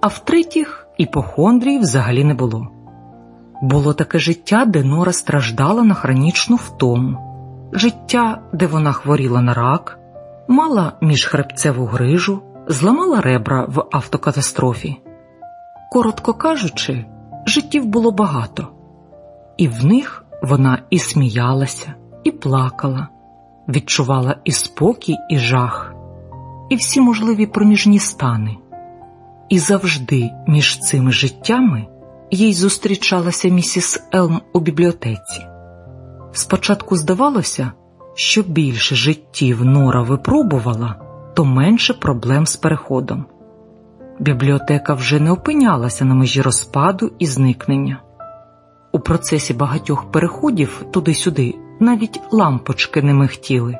а в-третіх, іпохондрії взагалі не було. Було таке життя, де Нора страждала на хронічну втому, життя, де вона хворіла на рак, мала міжхребцеву грижу, зламала ребра в автокатастрофі. Коротко кажучи, життів було багато, і в них вона і сміялася, і плакала, відчувала і спокій, і жах, і всі можливі проміжні стани. І завжди між цими життями їй зустрічалася місіс Елм у бібліотеці. Спочатку здавалося, що більше життів Нора випробувала, то менше проблем з переходом. Бібліотека вже не опинялася на межі розпаду і зникнення. У процесі багатьох переходів туди-сюди навіть лампочки не михтіли,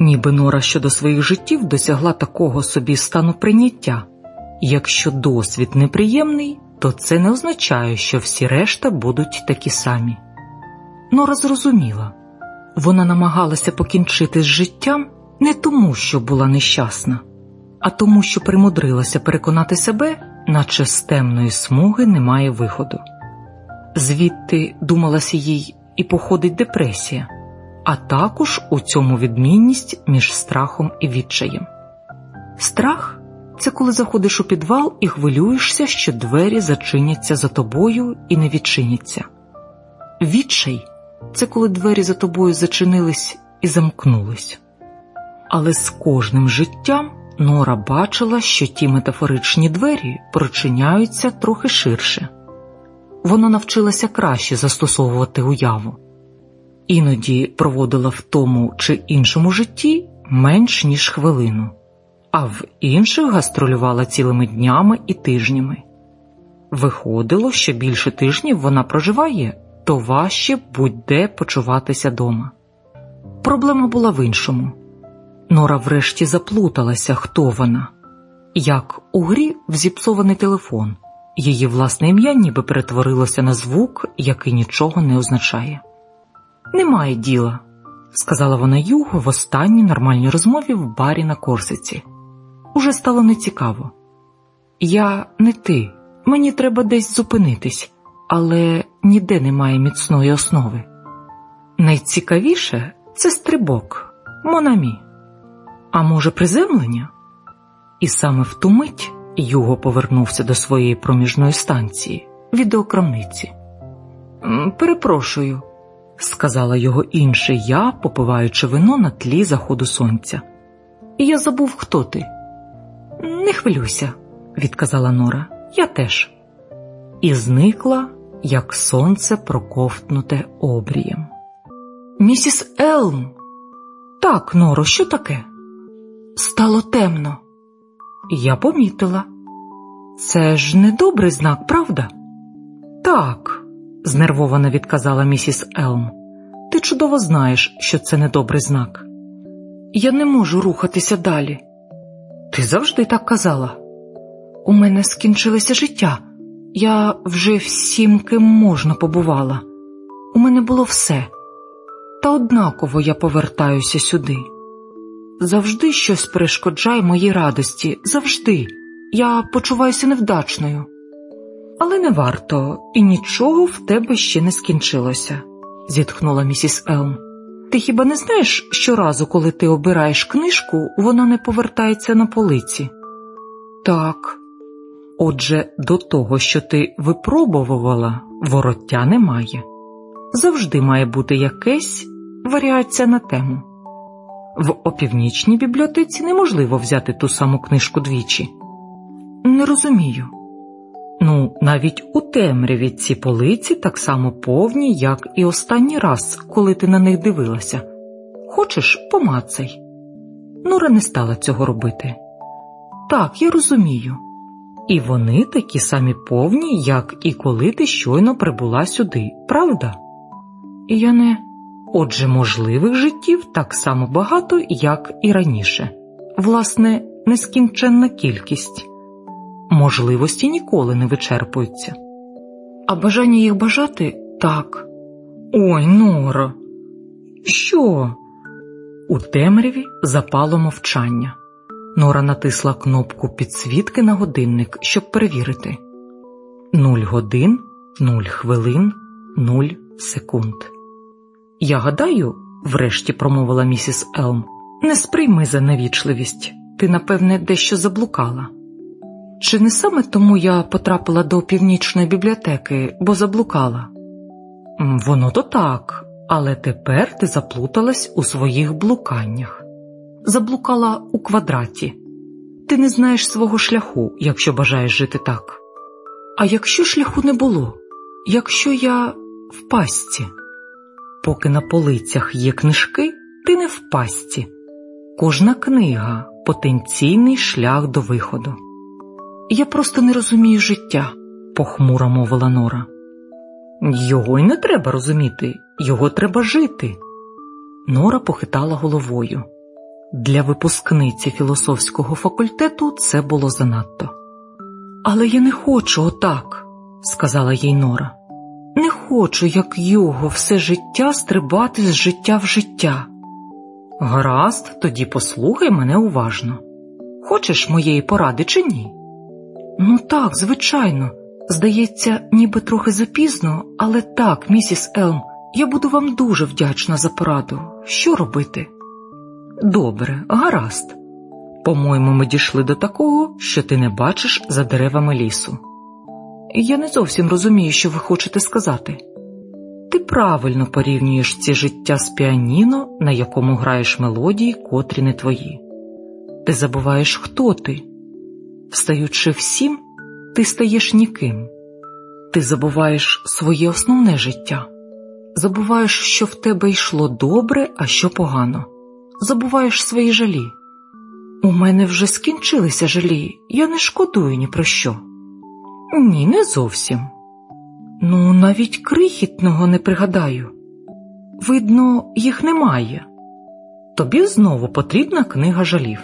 ніби Нора щодо своїх життів досягла такого собі стану прийняття. Якщо досвід неприємний, то це не означає, що всі решта будуть такі самі. Нора зрозуміла вона намагалася покінчити з життям не тому, що була нещасна, а тому, що примудрилася переконати себе, наче з темної смуги немає виходу. Звідти думалася їй і походить депресія, а також у цьому відмінність між страхом і відчаєм. Страх це коли заходиш у підвал і хвилюєшся, що двері зачиняться за тобою і не відчиняться. Відчай це коли двері за тобою зачинились і замкнулись. Але з кожним життям Нора бачила, що ті метафоричні двері прочиняються трохи ширше. Вона навчилася краще застосовувати уяву, іноді проводила в тому чи іншому житті менш ніж хвилину а в інших гастролювала цілими днями і тижнями. Виходило, що більше тижнів вона проживає, то важче будь-де почуватися дома. Проблема була в іншому. Нора врешті заплуталася, хто вона, як у грі взіпсований телефон, її власне ім'я ніби перетворилося на звук, який нічого не означає. Немає діла, сказала вона Юго в останній нормальній розмові в барі на Корсиці уже стало нецікаво. Я не ти, мені треба десь зупинитись, але ніде немає міцної основи. Найцікавіше це стрибок, монамі, а може, приземлення? І саме в ту мить Юго повернувся до своєї проміжної станції, відеокрамниці. Перепрошую, сказала його інше я, попиваючи вино на тлі заходу сонця. І я забув, хто ти. Не хвилюйся, відказала Нора, я теж. І зникла, як сонце проковтнуте обрієм. Місіс Елм. Так, Норо, що таке? Стало темно. Я помітила. Це ж недобрий знак, правда? Так, знервовано відказала місіс Елм. Ти чудово знаєш, що це недобрий знак. Я не можу рухатися далі. Ти завжди так казала. У мене скінчилося життя. Я вже всім ким можна побувала. У мене було все. Та однаково я повертаюся сюди. Завжди щось перешкоджає моїй радості, завжди. Я почуваюся невдачною. Але не варто, і нічого в тебе ще не скінчилося, зітхнула місіс Елм. Ти хіба не знаєш, щоразу, коли ти обираєш книжку, вона не повертається на полиці? Так. Отже, до того, що ти випробувала, вороття немає. Завжди має бути якась варіація на тему. В опівнічній бібліотеці неможливо взяти ту саму книжку двічі. Не розумію. Ну, навіть у темряві ці полиці так само повні, як і останній раз, коли ти на них дивилася. Хочеш, помацай. Нора не стала цього робити. Так, я розумію. І вони такі самі повні, як і коли ти щойно прибула сюди, правда? І я не. Отже, можливих життів так само багато, як і раніше. Власне, нескінченна кількість можливості ніколи не вичерпуються. А бажання їх бажати так. Ой, Нора, що? У темряві запало мовчання. Нора натисла кнопку підсвітки на годинник, щоб перевірити нуль годин, нуль хвилин, нуль секунд. Я гадаю, врешті промовила місіс Елм, не сприйми за навічливість, ти, напевне, дещо заблукала. Чи не саме тому я потрапила до північної бібліотеки, бо заблукала? Воно то так, але тепер ти заплуталась у своїх блуканнях, заблукала у квадраті. Ти не знаєш свого шляху, якщо бажаєш жити так. А якщо шляху не було, якщо я в пастці? Поки на полицях є книжки, ти не в пастці. Кожна книга потенційний шлях до виходу. Я просто не розумію життя, похмуро мовила Нора. Його й не треба розуміти, його треба жити. Нора похитала головою. Для випускниці філософського факультету це було занадто. Але я не хочу отак, сказала їй Нора. Не хочу, як його, все життя стрибати з життя в життя. Гаразд, тоді послухай мене уважно. Хочеш моєї поради чи ні? Ну так, звичайно. Здається, ніби трохи запізно, але так, місіс Елм, я буду вам дуже вдячна за пораду. Що робити? Добре, гаразд. По-моєму, ми дійшли до такого, що ти не бачиш за деревами лісу. Я не зовсім розумію, що ви хочете сказати. Ти правильно порівнюєш ці життя з піаніно, на якому граєш мелодії, котрі не твої. Ти забуваєш, хто ти. Встаючи всім, ти стаєш ніким. Ти забуваєш своє основне життя, забуваєш, що в тебе йшло добре, а що погано, забуваєш свої жалі. У мене вже скінчилися жалі, я не шкодую ні про що. Ні, не зовсім. Ну, навіть крихітного не пригадаю. Видно, їх немає. Тобі знову потрібна книга жалів.